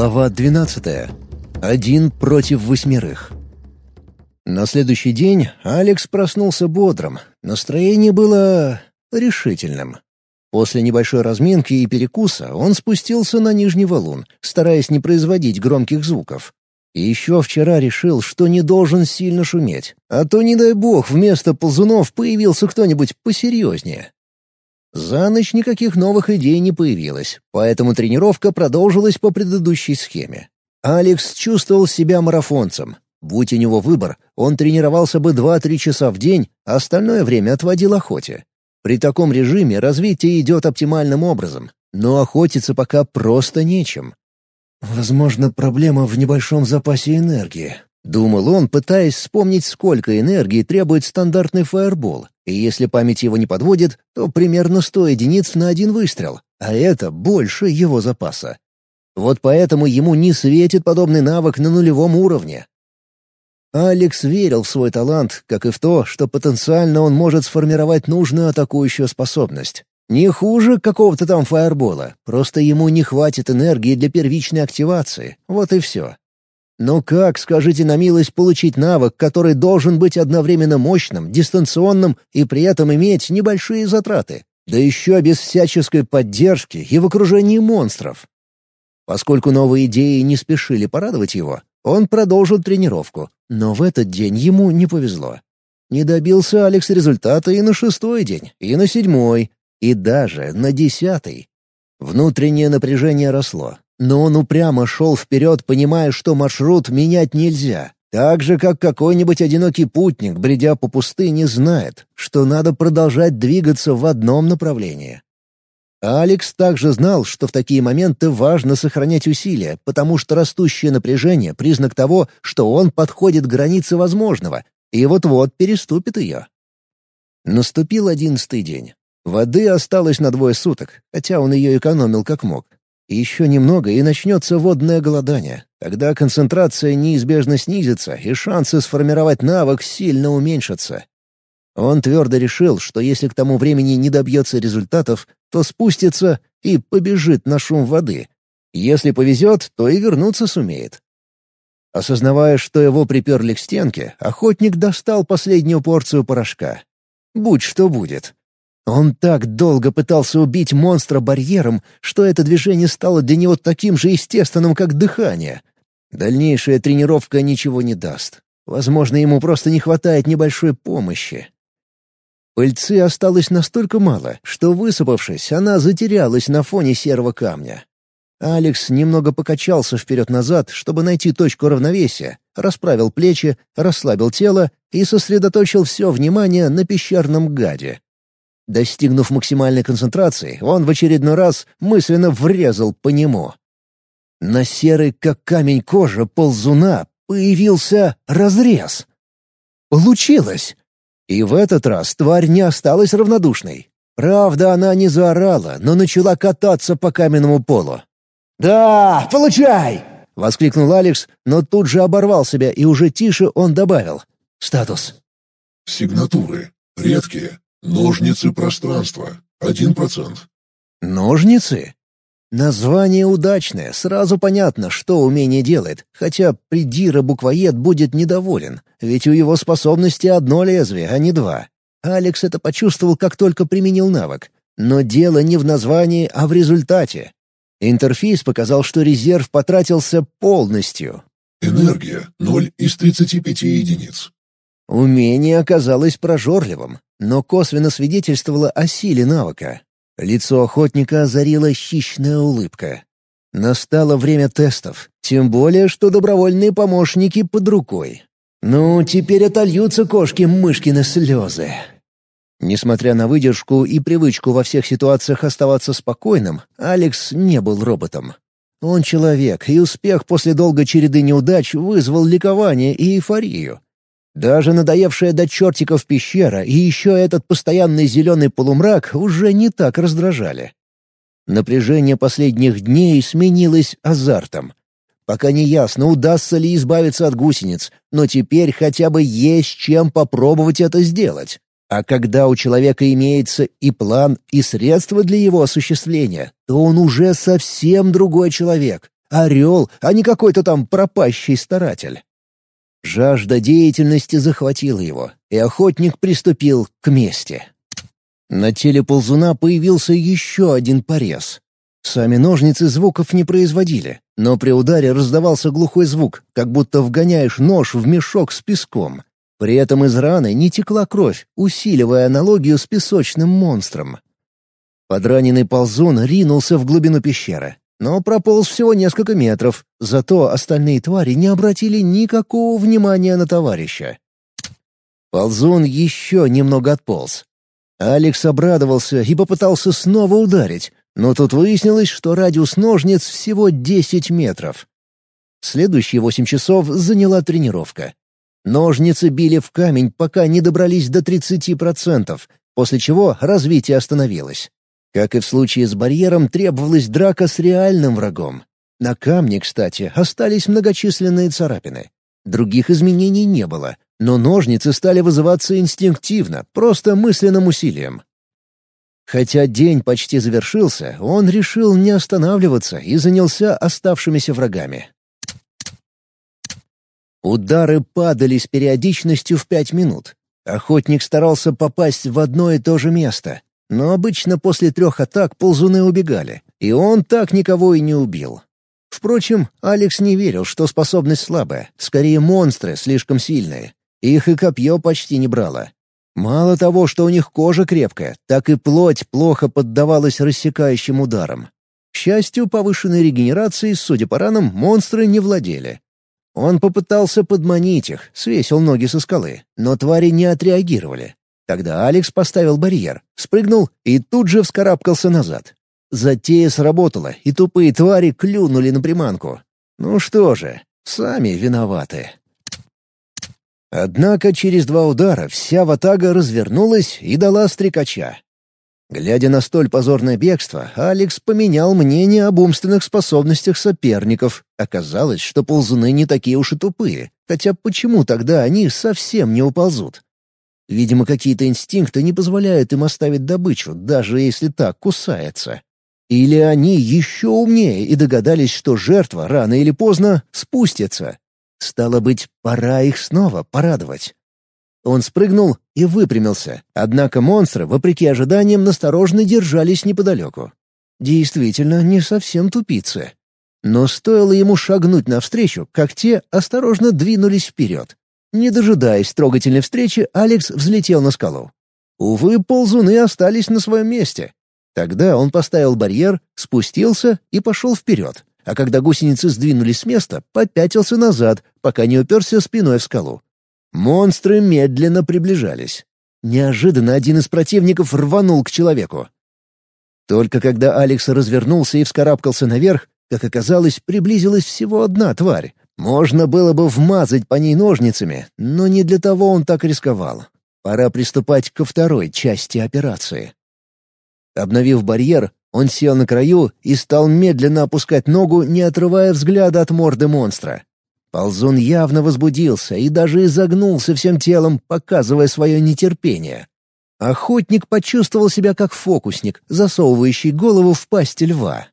Глава 12. Один против восьмерых. На следующий день Алекс проснулся бодрым. Настроение было решительным. После небольшой разминки и перекуса он спустился на нижний валун, стараясь не производить громких звуков. И еще вчера решил, что не должен сильно шуметь, а то, не дай бог, вместо ползунов появился кто-нибудь посерьезнее. За ночь никаких новых идей не появилось, поэтому тренировка продолжилась по предыдущей схеме. Алекс чувствовал себя марафонцем. Будь у него выбор, он тренировался бы 2-3 часа в день, а остальное время отводил охоте. При таком режиме развитие идет оптимальным образом, но охотиться пока просто нечем. «Возможно, проблема в небольшом запасе энергии», — думал он, пытаясь вспомнить, сколько энергии требует стандартный фаербол, и если память его не подводит, то примерно 100 единиц на один выстрел, а это больше его запаса. Вот поэтому ему не светит подобный навык на нулевом уровне. Алекс верил в свой талант, как и в то, что потенциально он может сформировать нужную атакующую способность. Не хуже какого-то там фаербола, просто ему не хватит энергии для первичной активации, вот и все. Но как, скажите на милость, получить навык, который должен быть одновременно мощным, дистанционным и при этом иметь небольшие затраты? Да еще без всяческой поддержки и в окружении монстров. Поскольку новые идеи не спешили порадовать его, он продолжил тренировку, но в этот день ему не повезло. Не добился Алекс результата и на шестой день, и на седьмой, и даже на десятый. Внутреннее напряжение росло, но он упрямо шел вперед, понимая, что маршрут менять нельзя. Так же, как какой-нибудь одинокий путник, бредя по пустыне, знает, что надо продолжать двигаться в одном направлении. Алекс также знал, что в такие моменты важно сохранять усилия, потому что растущее напряжение — признак того, что он подходит к границе возможного и вот-вот переступит ее. Наступил одиннадцатый день. Воды осталось на двое суток, хотя он ее экономил как мог. Еще немного, и начнется водное голодание. Тогда концентрация неизбежно снизится, и шансы сформировать навык сильно уменьшатся. Он твердо решил, что если к тому времени не добьется результатов, то спустится и побежит на шум воды. Если повезет, то и вернуться сумеет. Осознавая, что его приперли к стенке, охотник достал последнюю порцию порошка. Будь что будет. Он так долго пытался убить монстра барьером, что это движение стало для него таким же естественным, как дыхание. Дальнейшая тренировка ничего не даст. Возможно, ему просто не хватает небольшой помощи. Пыльцы осталось настолько мало, что, высыпавшись, она затерялась на фоне серого камня. Алекс немного покачался вперед-назад, чтобы найти точку равновесия, расправил плечи, расслабил тело и сосредоточил все внимание на пещерном гаде. Достигнув максимальной концентрации, он в очередной раз мысленно врезал по нему. На серой, как камень кожа ползуна, появился разрез. Получилось! И в этот раз тварь не осталась равнодушной. Правда, она не заорала, но начала кататься по каменному полу. «Да, получай!» — воскликнул Алекс, но тут же оборвал себя, и уже тише он добавил. «Статус». «Сигнатуры. Редкие. Ножницы пространства. Один процент. Ножницы? Название удачное, сразу понятно, что умение делает, хотя придира-буквоед будет недоволен, ведь у его способности одно лезвие, а не два. Алекс это почувствовал, как только применил навык. Но дело не в названии, а в результате. Интерфейс показал, что резерв потратился полностью. Энергия — 0 из 35 единиц. Умение оказалось прожорливым, но косвенно свидетельствовало о силе навыка. Лицо охотника озарила хищная улыбка. Настало время тестов, тем более, что добровольные помощники под рукой. Ну, теперь отольются кошки-мышкины слезы. Несмотря на выдержку и привычку во всех ситуациях оставаться спокойным, Алекс не был роботом. Он человек, и успех после долгой череды неудач вызвал ликование и эйфорию. Даже надоевшая до чертиков пещера и еще этот постоянный зеленый полумрак уже не так раздражали. Напряжение последних дней сменилось азартом. Пока не ясно, удастся ли избавиться от гусениц, но теперь хотя бы есть чем попробовать это сделать. А когда у человека имеется и план, и средства для его осуществления, то он уже совсем другой человек, Орел, а не какой-то там пропащий старатель. Жажда деятельности захватила его, и охотник приступил к мести. На теле ползуна появился еще один порез. Сами ножницы звуков не производили, но при ударе раздавался глухой звук, как будто вгоняешь нож в мешок с песком. При этом из раны не текла кровь, усиливая аналогию с песочным монстром. Подраненный ползун ринулся в глубину пещеры, но прополз всего несколько метров, зато остальные твари не обратили никакого внимания на товарища. Ползун еще немного отполз. Алекс обрадовался и попытался снова ударить, но тут выяснилось, что радиус ножниц всего 10 метров. Следующие восемь часов заняла тренировка. Ножницы били в камень, пока не добрались до 30%, после чего развитие остановилось. Как и в случае с барьером, требовалась драка с реальным врагом. На камне, кстати, остались многочисленные царапины. Других изменений не было, но ножницы стали вызываться инстинктивно, просто мысленным усилием. Хотя день почти завершился, он решил не останавливаться и занялся оставшимися врагами. Удары падали с периодичностью в пять минут. Охотник старался попасть в одно и то же место, но обычно после трех атак ползуны убегали, и он так никого и не убил. Впрочем, Алекс не верил, что способность слабая, скорее монстры слишком сильные. Их и копье почти не брало. Мало того, что у них кожа крепкая, так и плоть плохо поддавалась рассекающим ударам. К счастью, повышенной регенерацией, судя по ранам, монстры не владели. Он попытался подманить их, свесил ноги со скалы, но твари не отреагировали. Тогда Алекс поставил барьер, спрыгнул и тут же вскарабкался назад. Затея сработала, и тупые твари клюнули на приманку. Ну что же, сами виноваты. Однако через два удара вся ватага развернулась и дала стрекача. Глядя на столь позорное бегство, Алекс поменял мнение об умственных способностях соперников. Оказалось, что ползуны не такие уж и тупые, хотя почему тогда они совсем не уползут? Видимо, какие-то инстинкты не позволяют им оставить добычу, даже если так кусается. Или они еще умнее и догадались, что жертва рано или поздно спустится. Стало быть, пора их снова порадовать. Он спрыгнул и выпрямился, однако монстры, вопреки ожиданиям, насторожно держались неподалеку. Действительно, не совсем тупицы. Но стоило ему шагнуть навстречу, как те осторожно двинулись вперед. Не дожидаясь трогательной встречи, Алекс взлетел на скалу. Увы, ползуны остались на своем месте. Тогда он поставил барьер, спустился и пошел вперед, а когда гусеницы сдвинулись с места, попятился назад, пока не уперся спиной в скалу. Монстры медленно приближались. Неожиданно один из противников рванул к человеку. Только когда Алекс развернулся и вскарабкался наверх, как оказалось, приблизилась всего одна тварь, можно было бы вмазать по ней ножницами, но не для того он так рисковал. Пора приступать ко второй части операции. Обновив барьер, он сел на краю и стал медленно опускать ногу, не отрывая взгляда от морды монстра. Ползун явно возбудился и даже изогнулся всем телом, показывая свое нетерпение. Охотник почувствовал себя как фокусник, засовывающий голову в пасть льва.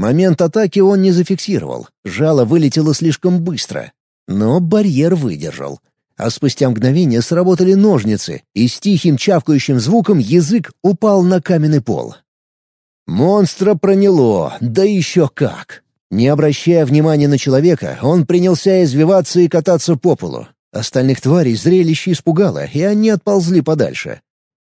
Момент атаки он не зафиксировал, жало вылетело слишком быстро. Но барьер выдержал. А спустя мгновение сработали ножницы, и с тихим чавкающим звуком язык упал на каменный пол. Монстра проняло, да еще как! Не обращая внимания на человека, он принялся извиваться и кататься по полу. Остальных тварей зрелище испугало, и они отползли подальше.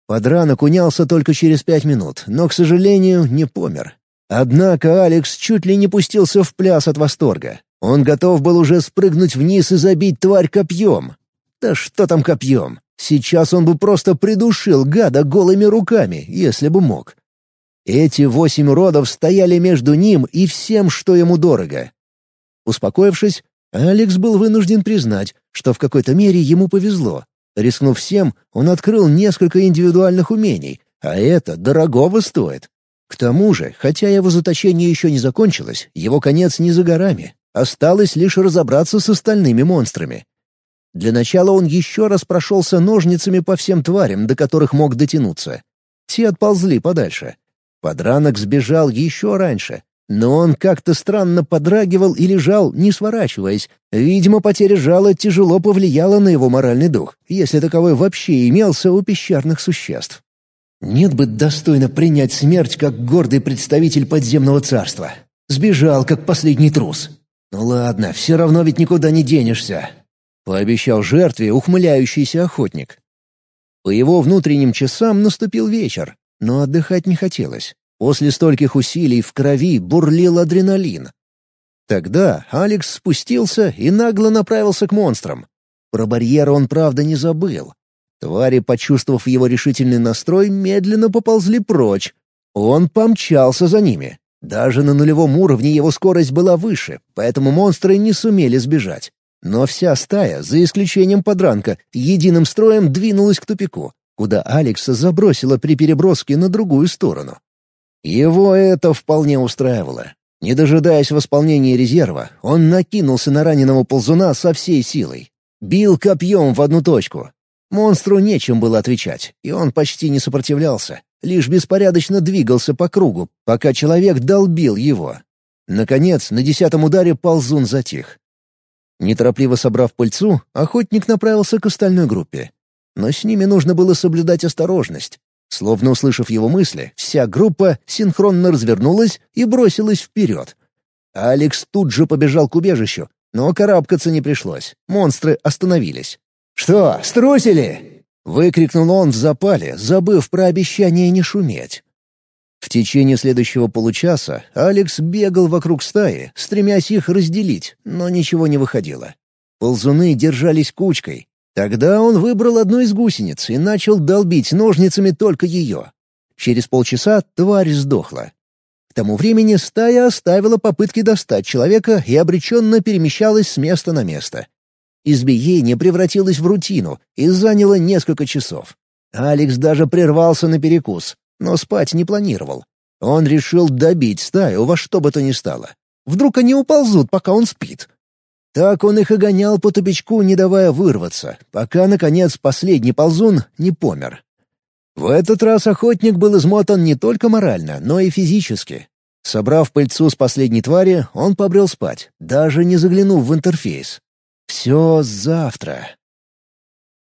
Подранок унялся только через пять минут, но, к сожалению, не помер. Однако Алекс чуть ли не пустился в пляс от восторга. Он готов был уже спрыгнуть вниз и забить тварь копьем. Да что там копьем? Сейчас он бы просто придушил гада голыми руками, если бы мог. Эти восемь родов стояли между ним и всем, что ему дорого. Успокоившись, Алекс был вынужден признать, что в какой-то мере ему повезло. Рискнув всем, он открыл несколько индивидуальных умений, а это дорогого стоит. К тому же, хотя его заточение еще не закончилось, его конец не за горами. Осталось лишь разобраться с остальными монстрами. Для начала он еще раз прошелся ножницами по всем тварям, до которых мог дотянуться. Те отползли подальше. Подранок сбежал еще раньше, Но он как-то странно подрагивал и лежал, не сворачиваясь. Видимо, потеря жала тяжело повлияла на его моральный дух, если таковой вообще имелся у пещерных существ. Нет бы достойно принять смерть как гордый представитель подземного царства. Сбежал, как последний трус. Ну ладно, все равно ведь никуда не денешься. Пообещал жертве ухмыляющийся охотник. По его внутренним часам наступил вечер, но отдыхать не хотелось. После стольких усилий в крови бурлил адреналин. Тогда Алекс спустился и нагло направился к монстрам. Про барьер он, правда, не забыл. Твари, почувствовав его решительный настрой, медленно поползли прочь. Он помчался за ними. Даже на нулевом уровне его скорость была выше, поэтому монстры не сумели сбежать. Но вся стая, за исключением подранка, единым строем двинулась к тупику, куда Алекса забросила при переброске на другую сторону. Его это вполне устраивало. Не дожидаясь восполнения резерва, он накинулся на раненого ползуна со всей силой. Бил копьем в одну точку. Монстру нечем было отвечать, и он почти не сопротивлялся, лишь беспорядочно двигался по кругу, пока человек долбил его. Наконец, на десятом ударе ползун затих. Неторопливо собрав пыльцу, охотник направился к остальной группе. Но с ними нужно было соблюдать осторожность. Словно услышав его мысли, вся группа синхронно развернулась и бросилась вперед. Алекс тут же побежал к убежищу, но карабкаться не пришлось. Монстры остановились. «Что, струсили?» — выкрикнул он в запале, забыв про обещание не шуметь. В течение следующего получаса Алекс бегал вокруг стаи, стремясь их разделить, но ничего не выходило. Ползуны держались кучкой, Тогда он выбрал одну из гусениц и начал долбить ножницами только ее. Через полчаса тварь сдохла. К тому времени стая оставила попытки достать человека и обреченно перемещалась с места на место. Избиение превратилось в рутину и заняло несколько часов. Алекс даже прервался на перекус, но спать не планировал. Он решил добить стаю во что бы то ни стало. Вдруг они уползут, пока он спит. Так он их и гонял по тупичку, не давая вырваться, пока, наконец, последний ползун не помер. В этот раз охотник был измотан не только морально, но и физически. Собрав пыльцу с последней твари, он побрел спать, даже не заглянув в интерфейс. «Все завтра».